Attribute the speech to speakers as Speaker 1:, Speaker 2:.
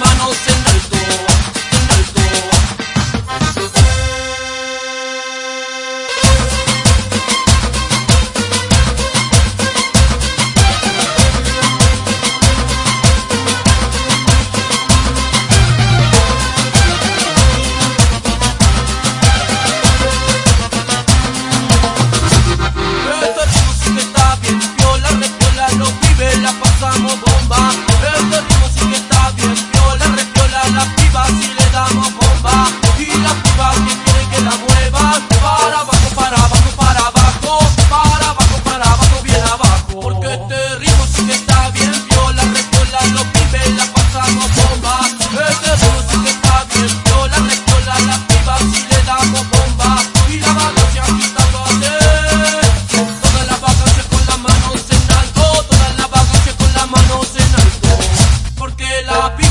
Speaker 1: las la piba